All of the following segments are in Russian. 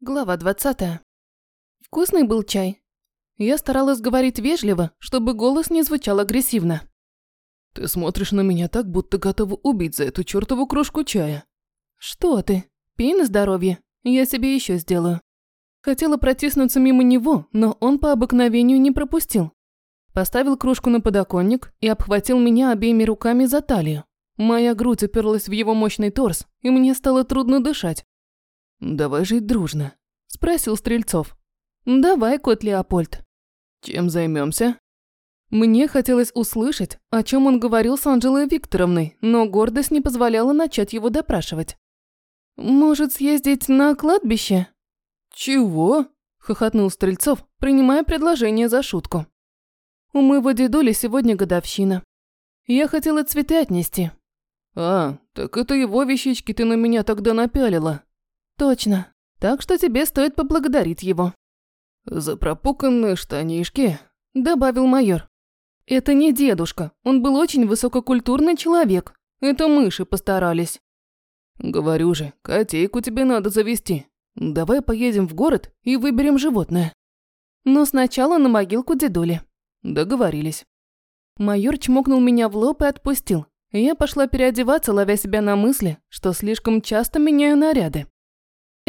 Глава 20. Вкусный был чай. Я старалась говорить вежливо, чтобы голос не звучал агрессивно. Ты смотришь на меня так, будто готова убить за эту чертову кружку чая. Что ты? Пей на здоровье. Я себе еще сделаю. Хотела протиснуться мимо него, но он по обыкновению не пропустил. Поставил кружку на подоконник и обхватил меня обеими руками за талию. Моя грудь уперлась в его мощный торс, и мне стало трудно дышать. «Давай жить дружно», – спросил Стрельцов. «Давай, кот Леопольд». «Чем займемся? Мне хотелось услышать, о чем он говорил с Анжелой Викторовной, но гордость не позволяла начать его допрашивать. «Может, съездить на кладбище?» «Чего?» – хохотнул Стрельцов, принимая предложение за шутку. «У моего дедули сегодня годовщина. Я хотела цветы отнести». «А, так это его вещички ты на меня тогда напялила», Точно. Так что тебе стоит поблагодарить его. За пропуканные штанишки, добавил майор. Это не дедушка, он был очень высококультурный человек. Это мыши постарались. Говорю же, котейку тебе надо завести. Давай поедем в город и выберем животное. Но сначала на могилку дедули. Договорились. Майор чмокнул меня в лоб и отпустил. Я пошла переодеваться, ловя себя на мысли, что слишком часто меняю наряды.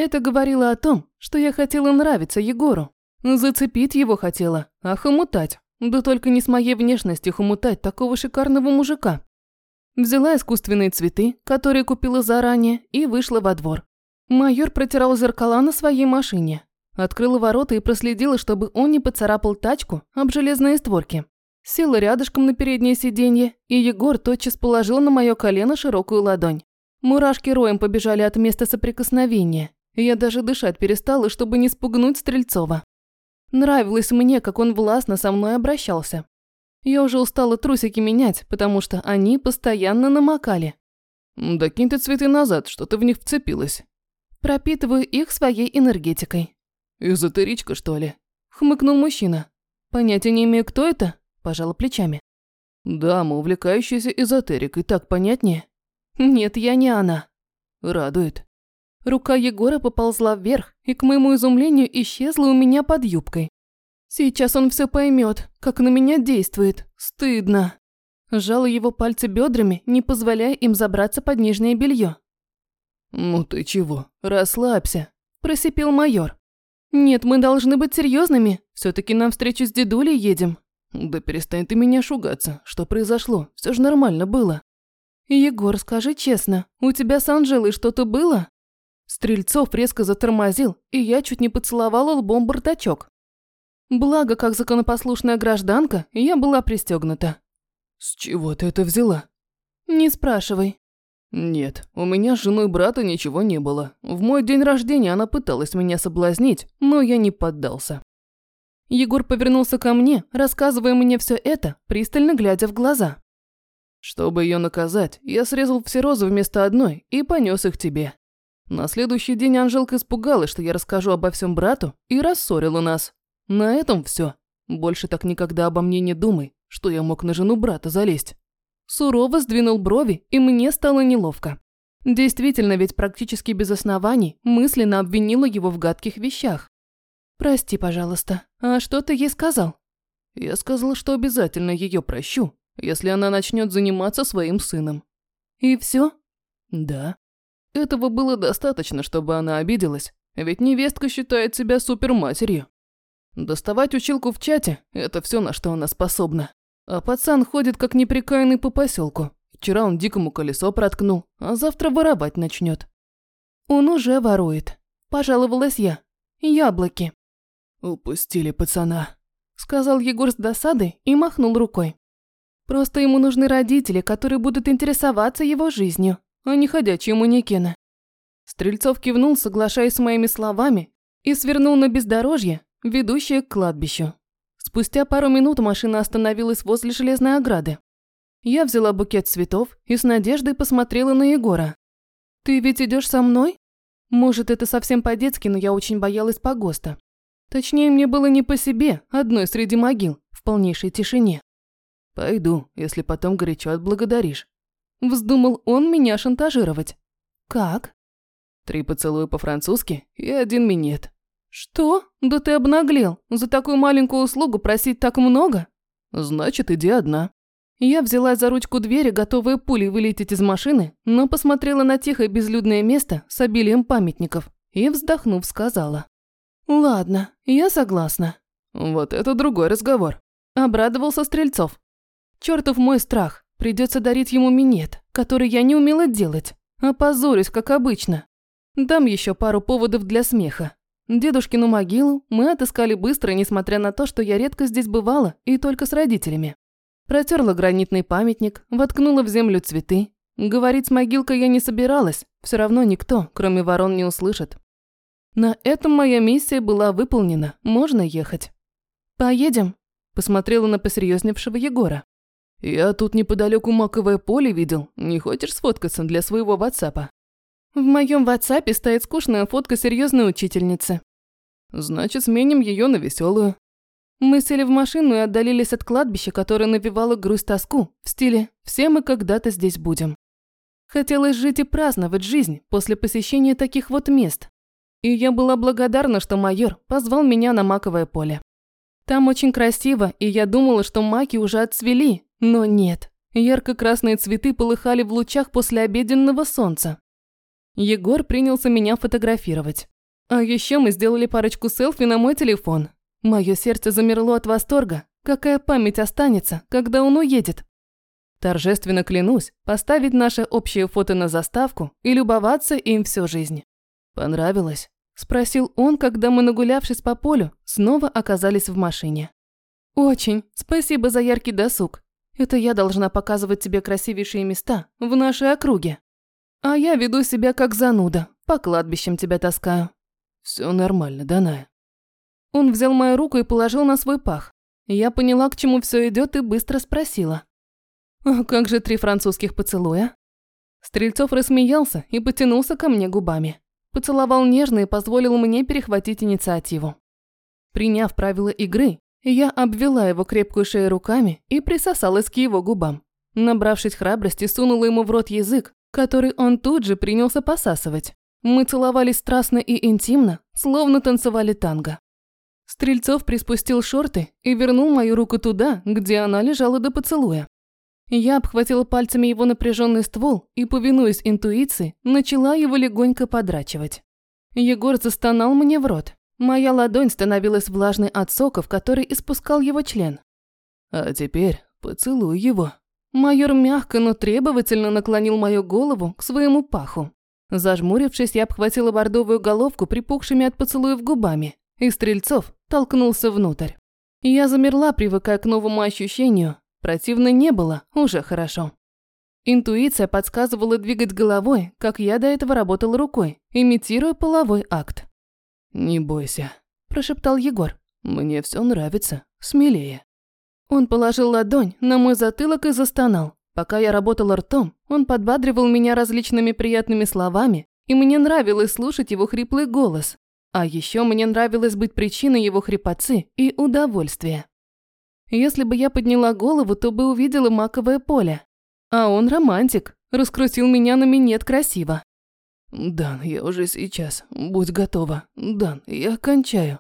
Это говорило о том, что я хотела нравиться Егору. Зацепить его хотела, а хомутать. Да только не с моей внешностью хомутать такого шикарного мужика. Взяла искусственные цветы, которые купила заранее, и вышла во двор. Майор протирал зеркала на своей машине. Открыла ворота и проследила, чтобы он не поцарапал тачку об железные створки. Села рядышком на переднее сиденье, и Егор тотчас положил на мое колено широкую ладонь. Мурашки роем побежали от места соприкосновения, я даже дышать перестала, чтобы не спугнуть Стрельцова. Нравилось мне, как он властно со мной обращался. Я уже устала трусики менять, потому что они постоянно намокали. «Да кинь ты цветы назад, что ты в них вцепилась». Пропитываю их своей энергетикой. «Эзотеричка, что ли?» Хмыкнул мужчина. «Понятия не имею, кто это?» Пожала плечами. «Дама, увлекающаяся эзотерикой, так понятнее?» «Нет, я не она». «Радует». Рука Егора поползла вверх и, к моему изумлению, исчезла у меня под юбкой. Сейчас он все поймет, как на меня действует. Стыдно. Сжала его пальцы бедрами, не позволяя им забраться под нижнее белье. «Ну ты чего? Расслабься», – просипел майор. «Нет, мы должны быть серьезными. все таки на встречу с дедулей едем». «Да перестань ты меня шугаться. Что произошло? Все же нормально было». «Егор, скажи честно, у тебя с Анжелой что-то было?» Стрельцов резко затормозил, и я чуть не поцеловала лбом бардачок. Благо, как законопослушная гражданка, я была пристегнута. «С чего ты это взяла?» «Не спрашивай». «Нет, у меня с женой брата ничего не было. В мой день рождения она пыталась меня соблазнить, но я не поддался». Егор повернулся ко мне, рассказывая мне все это, пристально глядя в глаза. «Чтобы ее наказать, я срезал все розы вместо одной и понес их тебе. На следующий день Анжелка испугалась, что я расскажу обо всем брату, и рассорила нас. На этом все. Больше так никогда обо мне не думай, что я мог на жену брата залезть. Сурово сдвинул брови, и мне стало неловко. Действительно, ведь практически без оснований мысленно обвинила его в гадких вещах. «Прости, пожалуйста, а что ты ей сказал?» Я сказал, что обязательно ее прощу, если она начнет заниматься своим сыном. «И все? «Да». Этого было достаточно, чтобы она обиделась, ведь невестка считает себя суперматерью. Доставать училку в чате – это все, на что она способна. А пацан ходит как неприкаянный по поселку. Вчера он дикому колесо проткнул, а завтра воровать начнет. Он уже ворует. Пожаловалась я. Яблоки. Упустили пацана. Сказал Егор с досадой и махнул рукой. Просто ему нужны родители, которые будут интересоваться его жизнью а не ходячие манекены. Стрельцов кивнул, соглашаясь с моими словами, и свернул на бездорожье, ведущее к кладбищу. Спустя пару минут машина остановилась возле железной ограды. Я взяла букет цветов и с надеждой посмотрела на Егора. «Ты ведь идешь со мной?» Может, это совсем по-детски, но я очень боялась погоста. Точнее, мне было не по себе, одной среди могил, в полнейшей тишине. «Пойду, если потом горячо отблагодаришь», Вздумал он меня шантажировать. Как? Три поцелуя по-французски и один минет. Что? Да ты обнаглел. За такую маленькую услугу просить так много? Значит, иди одна. Я взялась за ручку двери, готовая пулей вылететь из машины, но посмотрела на тихое безлюдное место с обилием памятников и, вздохнув, сказала. «Ладно, я согласна». «Вот это другой разговор», – обрадовался Стрельцов. «Чёртов мой страх. Придется дарить ему минет, который я не умела делать. Опозорюсь, как обычно. Дам еще пару поводов для смеха. Дедушкину могилу мы отыскали быстро, несмотря на то, что я редко здесь бывала и только с родителями. Протерла гранитный памятник, воткнула в землю цветы. Говорить с могилкой я не собиралась, все равно никто, кроме ворон, не услышит. На этом моя миссия была выполнена, можно ехать. «Поедем?» – посмотрела на посерьезневшего Егора. «Я тут неподалеку маковое поле видел, не хочешь сфоткаться для своего ватсапа?» В моем ватсапе стоит скучная фотка серьезной учительницы. Значит, сменим ее на веселую. Мы сели в машину и отдалились от кладбища, которое навевало грусть-тоску, в стиле «все мы когда-то здесь будем». Хотелось жить и праздновать жизнь после посещения таких вот мест. И я была благодарна, что майор позвал меня на маковое поле. Там очень красиво, и я думала, что маки уже отцвели, но нет. Ярко-красные цветы полыхали в лучах после обеденного солнца. Егор принялся меня фотографировать. А еще мы сделали парочку селфи на мой телефон, Мое сердце замерло от восторга. Какая память останется, когда он уедет? Торжественно клянусь поставить наше общее фото на заставку и любоваться им всю жизнь. Понравилось? Спросил он, когда мы, нагулявшись по полю, снова оказались в машине. Очень. Спасибо за яркий досуг. Это я должна показывать тебе красивейшие места в нашей округе. А я веду себя как зануда, по кладбищам тебя таскаю. Все нормально, Даная. Он взял мою руку и положил на свой пах. Я поняла, к чему все идет, и быстро спросила. «А как же три французских поцелуя?» Стрельцов рассмеялся и потянулся ко мне губами. Поцеловал нежно и позволил мне перехватить инициативу. Приняв правила игры, я обвела его крепкую шею руками и присосалась к его губам. Набравшись храбрости, сунула ему в рот язык, который он тут же принялся посасывать. Мы целовались страстно и интимно, словно танцевали танго. Стрельцов приспустил шорты и вернул мою руку туда, где она лежала до поцелуя. Я обхватила пальцами его напряженный ствол и, повинуясь интуиции, начала его легонько подрачивать. Егор застонал мне в рот. Моя ладонь становилась влажной от соков, который испускал его член. «А теперь поцелуй его». Майор мягко, но требовательно наклонил мою голову к своему паху. Зажмурившись, я обхватила бордовую головку припухшими от поцелуев губами и Стрельцов толкнулся внутрь. Я замерла, привыкая к новому ощущению. Противно не было, уже хорошо. Интуиция подсказывала двигать головой, как я до этого работала рукой, имитируя половой акт. «Не бойся», – прошептал Егор. «Мне все нравится. Смелее». Он положил ладонь на мой затылок и застонал. Пока я работала ртом, он подбадривал меня различными приятными словами, и мне нравилось слушать его хриплый голос, а еще мне нравилось быть причиной его хрипотцы и удовольствия. Если бы я подняла голову, то бы увидела маковое поле. А он романтик, раскрутил меня на минет красиво. «Дан, я уже сейчас. Будь готова. Дан, я кончаю».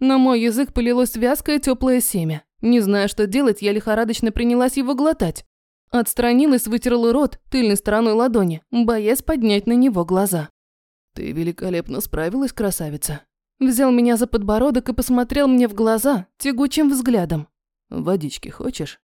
На мой язык полилось вязкое теплое семя. Не зная, что делать, я лихорадочно принялась его глотать. Отстранилась, вытерла рот тыльной стороной ладони, боясь поднять на него глаза. «Ты великолепно справилась, красавица». Взял меня за подбородок и посмотрел мне в глаза тягучим взглядом. «Водички хочешь?»